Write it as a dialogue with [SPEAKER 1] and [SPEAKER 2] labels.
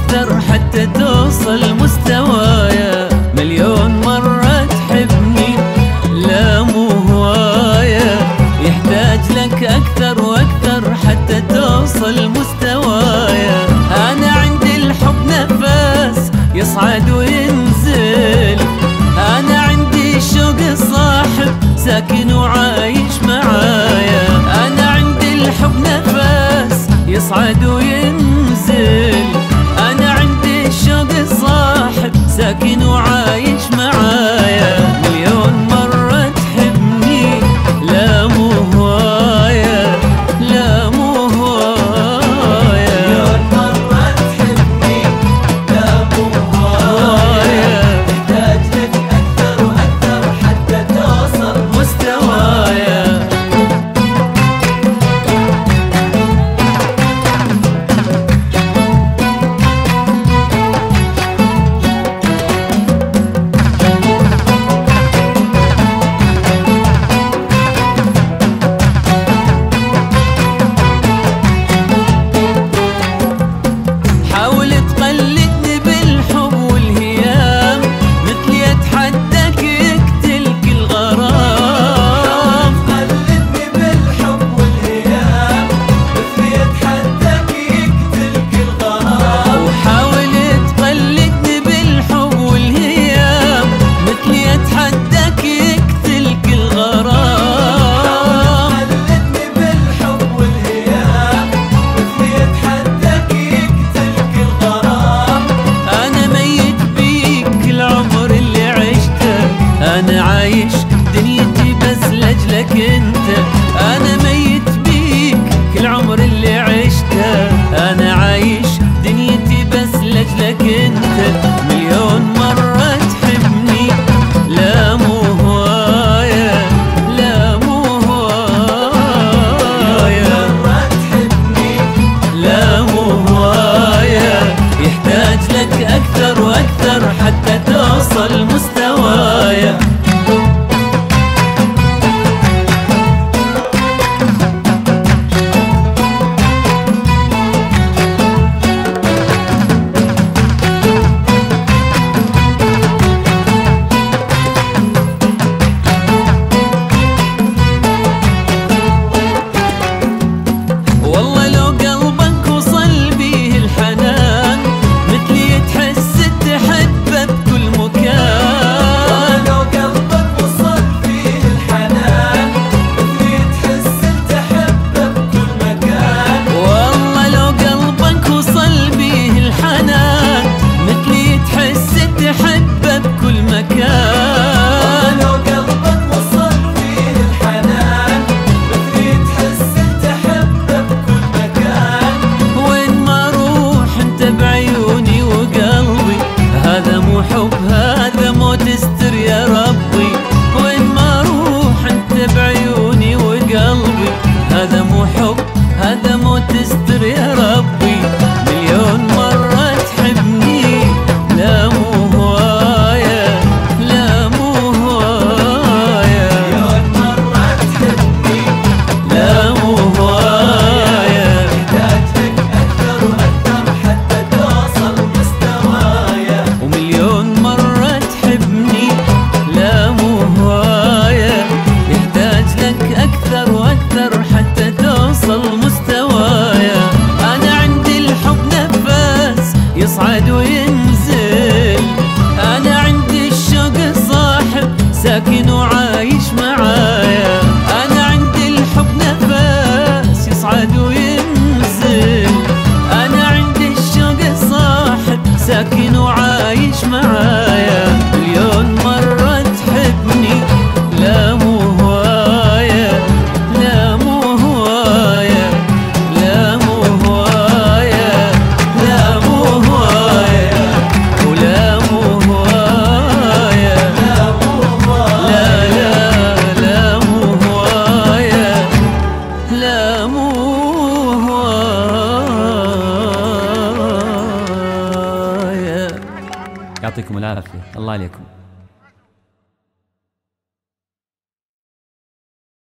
[SPEAKER 1] أكثر حتى توصل
[SPEAKER 2] مستوايا. مليون مرة تحبني لا مو هوايا. يحتاج لك أكثر وأكثر حتى توصل مستوايا. أنا عندي الحب نفس يصعد وينزل. أنا عندي شوق صاحب ساكن يعطيكم العافية. الله عليكم.